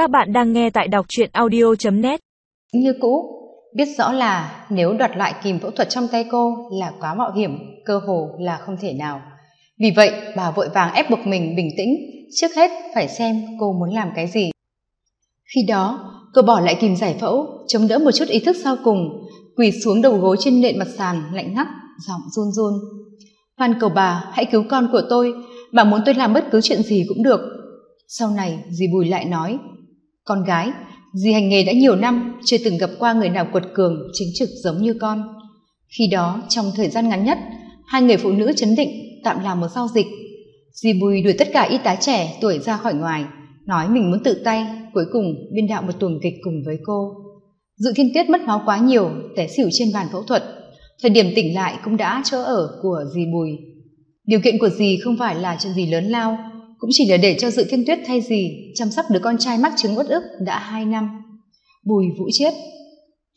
Các bạn đang nghe tại đọc truyện audio.net Như cũ, biết rõ là nếu đoạt lại kìm phẫu thuật trong tay cô là quá mạo hiểm, cơ hồ là không thể nào. Vì vậy, bà vội vàng ép buộc mình bình tĩnh, trước hết phải xem cô muốn làm cái gì. Khi đó, cô bỏ lại kìm giải phẫu, chống đỡ một chút ý thức sau cùng, quỳ xuống đầu gối trên nệm mặt sàn lạnh ngắt, giọng run run. Van cầu bà, hãy cứu con của tôi, bà muốn tôi làm bất cứ chuyện gì cũng được. Sau này, dì Bùi lại nói, con gái. Dì hành nghề đã nhiều năm chưa từng gặp qua người nào quật cường, chính trực giống như con. Khi đó, trong thời gian ngắn nhất, hai người phụ nữ chấn định, tạm làm một giao dịch. Dì bùi đuổi tất cả y tá trẻ tuổi ra khỏi ngoài, nói mình muốn tự tay, cuối cùng biên đạo một tuồng kịch cùng với cô. Dự thiên tiết mất máu quá nhiều, té xỉu trên bàn phẫu thuật. Thời điểm tỉnh lại cũng đã chỗ ở của dì bùi. Điều kiện của dì không phải là chuyện gì lớn lao cũng chỉ là để cho dự thiên tuyết thay gì, chăm sóc đứa con trai mắc chứng uất ức đã hai năm. Bùi vũ chiết.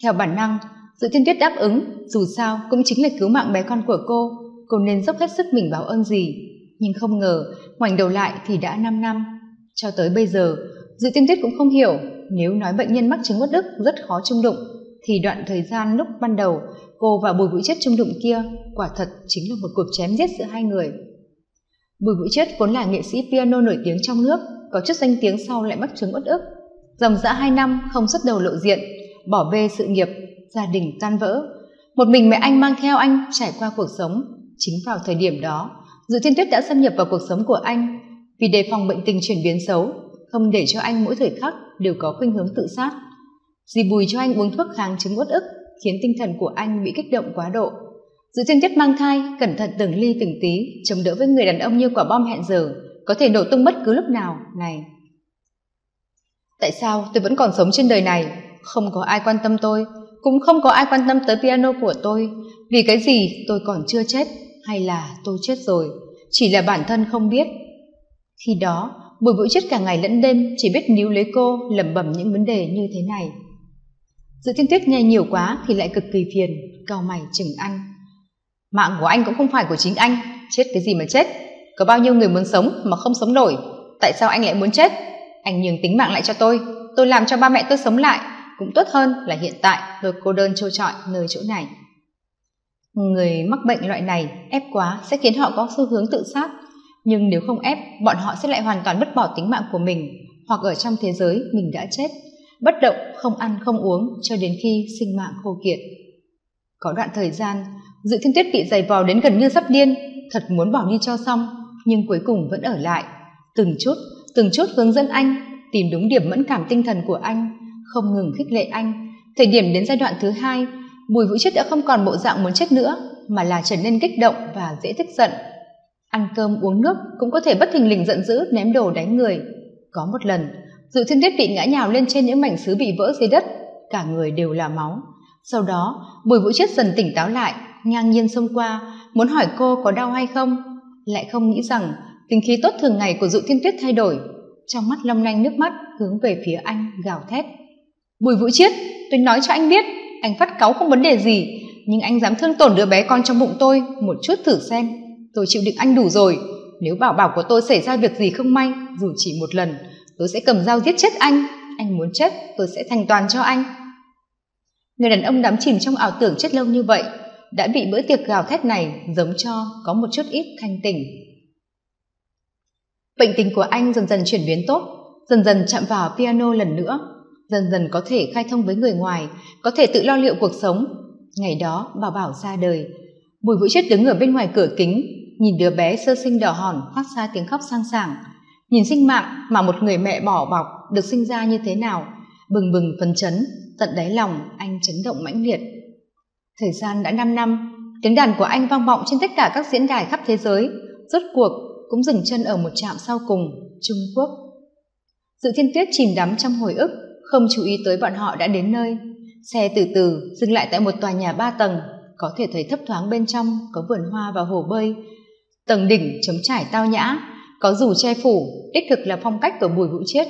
Theo bản năng, dự thiên tuyết đáp ứng, dù sao cũng chính là cứu mạng bé con của cô. Cô nên dốc hết sức mình báo ơn gì. Nhưng không ngờ, ngoảnh đầu lại thì đã năm năm. Cho tới bây giờ, dự thiên tuyết cũng không hiểu, nếu nói bệnh nhân mắc chứng uất ức rất khó trung đụng, thì đoạn thời gian lúc ban đầu cô và bùi vũ chết trung đụng kia quả thật chính là một cuộc chém giết giữa hai người. Bùi Vũ Chết vốn là nghệ sĩ piano nổi tiếng trong nước, có chút danh tiếng sau lại mắc chứng uất ức. Dòng dã hai năm không xuất đầu lộ diện, bỏ bê sự nghiệp, gia đình tan vỡ. Một mình mẹ anh mang theo anh trải qua cuộc sống. Chính vào thời điểm đó, Dự Thiên Tuyết đã xâm nhập vào cuộc sống của anh vì đề phòng bệnh tình chuyển biến xấu, không để cho anh mỗi thời khắc đều có khuynh hướng tự sát. Dì Bùi cho anh uống thuốc kháng chứng uất ức, khiến tinh thần của anh bị kích động quá độ, Dự thiên chất mang thai, cẩn thận từng ly từng tí, chống đỡ với người đàn ông như quả bom hẹn giờ, có thể nổ tung bất cứ lúc nào, này. Tại sao tôi vẫn còn sống trên đời này? Không có ai quan tâm tôi, cũng không có ai quan tâm tới piano của tôi. Vì cái gì tôi còn chưa chết, hay là tôi chết rồi, chỉ là bản thân không biết. Khi đó, Bùi Vũ Chết cả ngày lẫn đêm chỉ biết níu lấy cô lẩm bẩm những vấn đề như thế này. Dự thiên tuyết nghe nhiều quá thì lại cực kỳ phiền, cau mày chừng ăn mạng của anh cũng không phải của chính anh. Chết cái gì mà chết? Có bao nhiêu người muốn sống mà không sống nổi? Tại sao anh lại muốn chết? Anh nhường tính mạng lại cho tôi. Tôi làm cho ba mẹ tôi sống lại. Cũng tốt hơn là hiện tại tôi cô đơn trôi trọi nơi chỗ này. Người mắc bệnh loại này ép quá sẽ khiến họ có xu hướng tự sát. Nhưng nếu không ép, bọn họ sẽ lại hoàn toàn vứt bỏ tính mạng của mình. Hoặc ở trong thế giới mình đã chết, bất động, không ăn, không uống cho đến khi sinh mạng khô kiệt. Có đoạn thời gian dự thiên tuyết bị giày vò đến gần như sắp điên. Thật muốn bỏ đi cho xong, nhưng cuối cùng vẫn ở lại. Từng chút từng chút hướng dẫn anh, tìm đúng điểm mẫn cảm tinh thần của anh, không ngừng khích lệ anh. Thời điểm đến giai đoạn thứ hai, bùi vũ chết đã không còn bộ dạng muốn chết nữa, mà là trở nên kích động và dễ tức giận. Ăn cơm, uống nước cũng có thể bất thình lình giận dữ, ném đồ đánh người. Có một lần, dự thiên tuyết bị ngã nhào lên trên những mảnh sứ bị vỡ dưới đất, cả người đều là máu. Sau đó, bùi vũ chết dần tỉnh táo lại ngang nhiên xông qua, muốn hỏi cô có đau hay không. Lại không nghĩ rằng tình khí tốt thường ngày của dụ thiên tuyết thay đổi. Trong mắt long lanh nước mắt hướng về phía anh gào thét. Bùi vũ chiết, tôi nói cho anh biết, anh phát cáu không vấn đề gì, nhưng anh dám thương tổn đứa bé con trong bụng tôi một chút thử xem. Tôi chịu đựng anh đủ rồi. Nếu bảo bảo của tôi xảy ra việc gì không may, dù chỉ một lần, tôi sẽ cầm dao giết chết anh. Anh muốn chết, tôi sẽ thành toàn cho anh. Người đàn ông đắm chìm trong ảo tưởng chết lâu như vậy đã bị bữa tiệc gào thét này giống cho có một chút ít thanh tỉnh bệnh tình của anh dần dần chuyển biến tốt, dần dần chạm vào piano lần nữa, dần dần có thể khai thông với người ngoài, có thể tự lo liệu cuộc sống. Ngày đó bảo bảo ra đời bùi vũ chết đứng ở bên ngoài cửa kính, nhìn đứa bé sơ sinh đỏ hòn phát ra tiếng khóc sang sảng. Nhìn sinh mạng mà một người mẹ bỏ bọc được sinh ra như thế nào, bừng bừng phấn chấn, tận đáy lòng anh chấn động mãnh liệt thời gian đã năm năm, tiếng đàn của anh vang vọng trên tất cả các diễn đài khắp thế giới. Rốt cuộc cũng dừng chân ở một trạm sau cùng, trung quốc. Dự thiên tuyết chìm đắm trong hồi ức, không chú ý tới bọn họ đã đến nơi. Xe từ từ dừng lại tại một tòa nhà ba tầng, có thể thấy thấp thoáng bên trong có vườn hoa và hồ bơi. Tầng đỉnh chống trải tao nhã, có dù che phủ, đích thực là phong cách của bùi hữu chiết.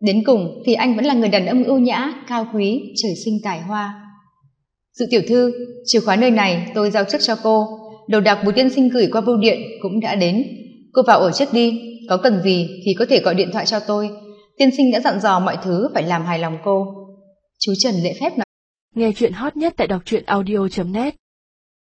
Đến cùng thì anh vẫn là người đàn ông ưu nhã, cao quý, trời sinh tài hoa dự tiểu thư, chìa khóa nơi này tôi giao trước cho cô. Đồ đạc bùi tiên sinh gửi qua bưu điện cũng đã đến. Cô vào ở trước đi, có cần gì thì có thể gọi điện thoại cho tôi. Tiên sinh đã dặn dò mọi thứ phải làm hài lòng cô. Chú trần lễ phép nói. Nghe chuyện hot nhất tại đọc truyện audio net.